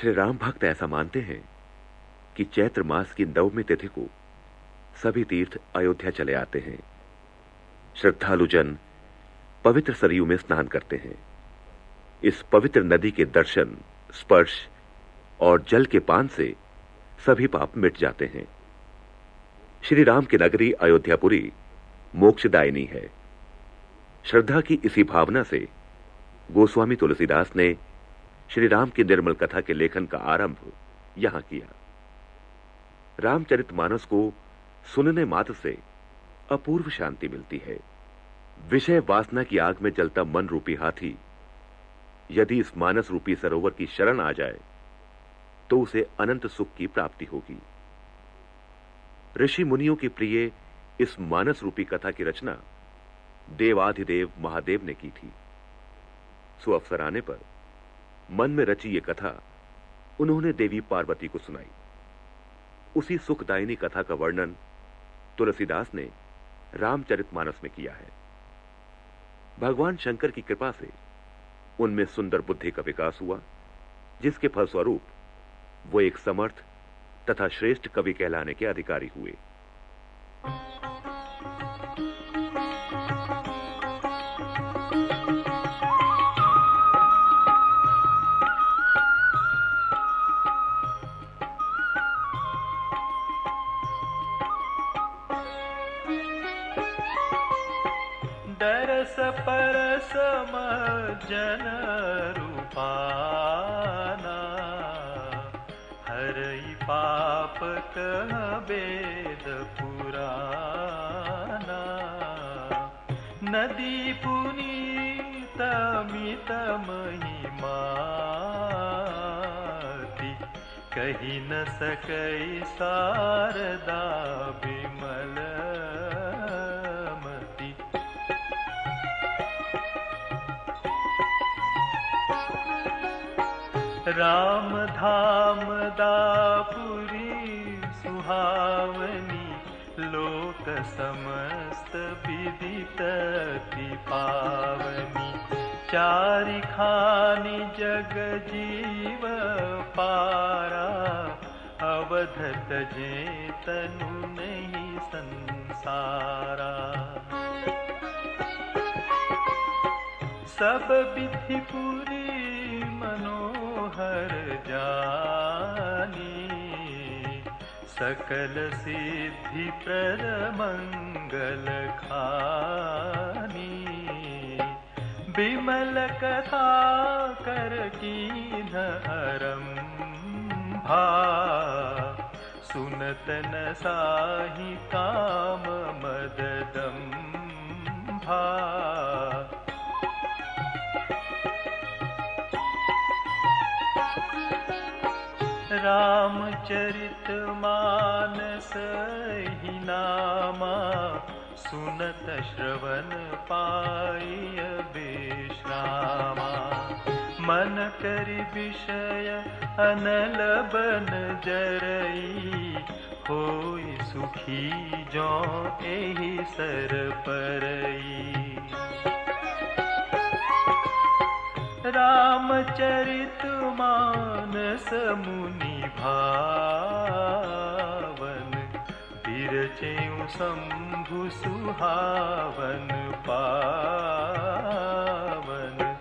श्री राम भक्त ऐसा मानते हैं कि चैत्र मास की नवमी तिथि को सभी तीर्थ अयोध्या चले आते हैं। श्रद्धालु जन पवित्र सरयू में स्नान करते हैं। इस पवित्र नदी के दर्शन, स्पर्श और जल के पान से सभी पाप मिट जाते हैं। श्री राम की नगरी अयोध्यापुरी मोक्षदायिनी है। श्रद्धा की इसी भावना से गोस्वामी तुलसीदास ने श्री राम की निर्मल कथा के लेखन का आरंभ यहाँ किया। रामचरितमानस को सुनने मात्र से अपूर्व शांति मिलती है। विषय वासना की आग में जलता मन रूपी हाथी, यदि इस मानस रूपी सरोवर की शरण आ जाए तो उसे अनंत सुख की प्राप्ति होगी। ऋषि मुनियों की प्रिय इस मानस रूपी कथा की रचना देवाधिदेव महादेव ने की थी। सो अवसर आने पर मन में रची ये कथा, उन्होंने देवी पार्वती को सुनाई। उसी सुखदायिनी कथा का वर्णन तुलसीदास ने रामचरितमानस में किया है। भगवान शंकर की कृपा से उनमें सुंदर बुद्धि का विकास हुआ, जिसके फलस्वरूप वो एक समर्थ तथा श्रेष्ठ कवि कहलाने के अधिकारी हुए। दरस परस जन रूपाना हरई पाप कह वेद पुराना। नदी पुनीत मित महिमाति कही न सकई शारदा राम धाम दापुरी सुहावनी लोक समस्त विदित पावनी चारि खानी जग जीव पारा अवधत जे तनु नहीं संसारा। सब विधि पूरी मनोहर जानी। सकल सिद्धि प्रद मंगल खानी। विमल कथा कर की हरम भा सुनत न साही काम मददम भा रामचरित मानस ही नामा, सुनत श्रवण पाय विश्रामा। मन करि विषय अनल बन जरई, होई सुखी जो एहि सर परई। रामचरित मानस मुनि भावन बिरचेऊ शंभु सुहावन पावन।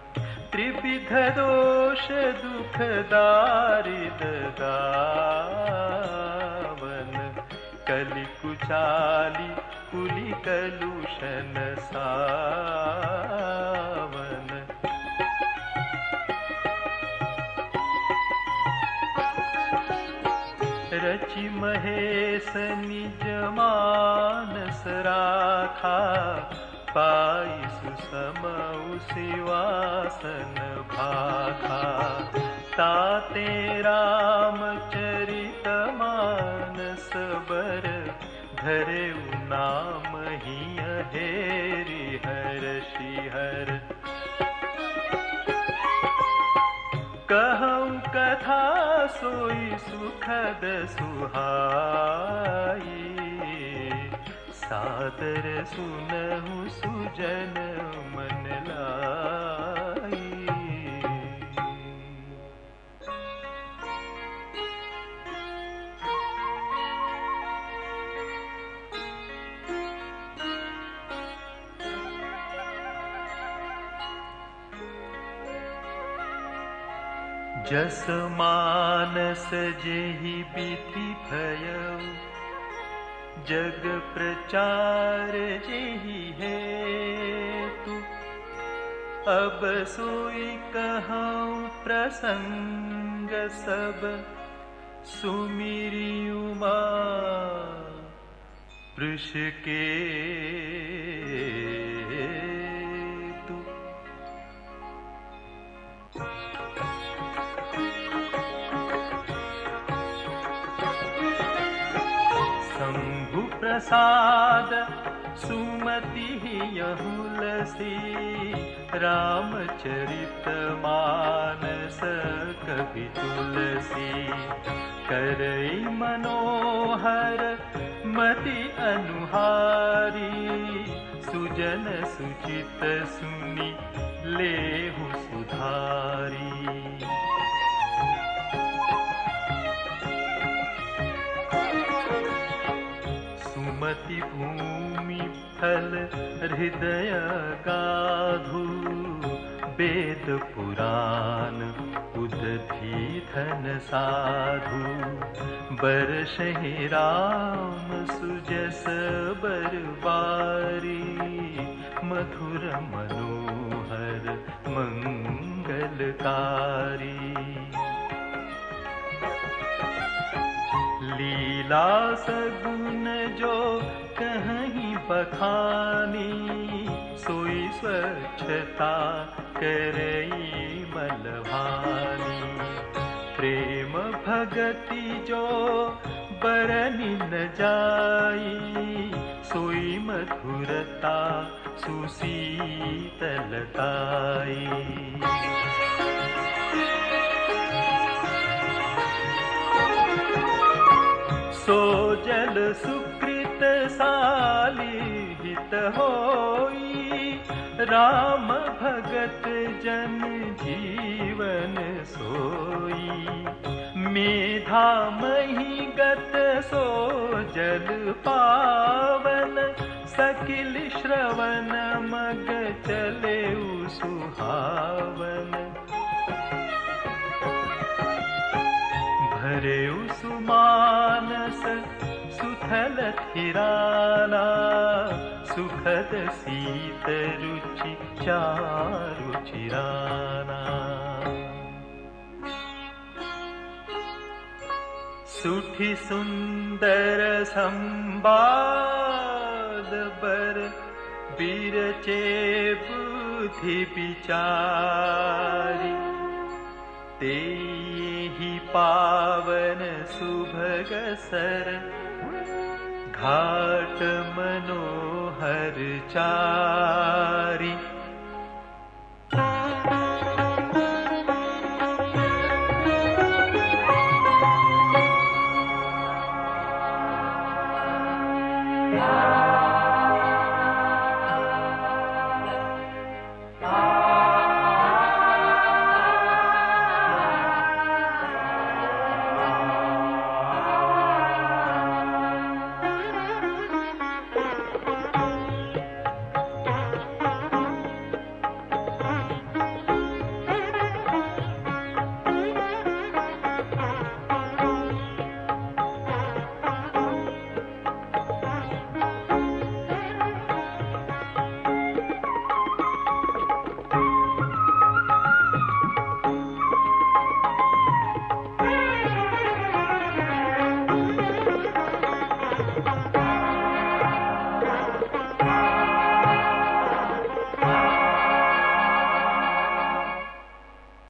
त्रिविध दोष दुख दारिद दावन। कलि कलुषन सावन रचि महेश निज मानस राखा पाई सुसमऊ शिवासन भाखा। ताते रामचरित मानस बर धरे नाम ही हेरि हर हर कहूँ कथा सोई सुखद सुहाई। सादर सुनहु सुजन मन जस मानस जेहि विधि भय। जग प्रचार जेहि है तू अब सोई कहूँ प्रसंग सब। सुमिरी उमा वृष के प्रसाद सुमति यहुलसी, रामचरित मानस कवि तुलसी। करई मनोहर, मति अनुहारी, सुजन सुचित सुनी, लेहु सुधारी। भूमि फल हृदय गाधु वेद पुराण उदधी धन साधु। बरस राम सुजस बरबारी। मधुर मनोहर मंगलकारी। लीला सगुन जो स्वच्छता करई बलवानी प्रेम भगति जो बरनी न जाई सोई मधुरता सुशीतलताई। सो जल हित होई। राम भगत जन जीवन सोई। मेधा मही गत सो जल पावन। सकिल श्रवण मग चले सुहावन। भरे सुमानस सुथल थिराना सुखद शीत रुचि चारु चिराना। सुठि सुंदर संवाद बर बिरचे बुद्धि विचारी ते ही पावन सुभग सर, घाट मनोहर चारी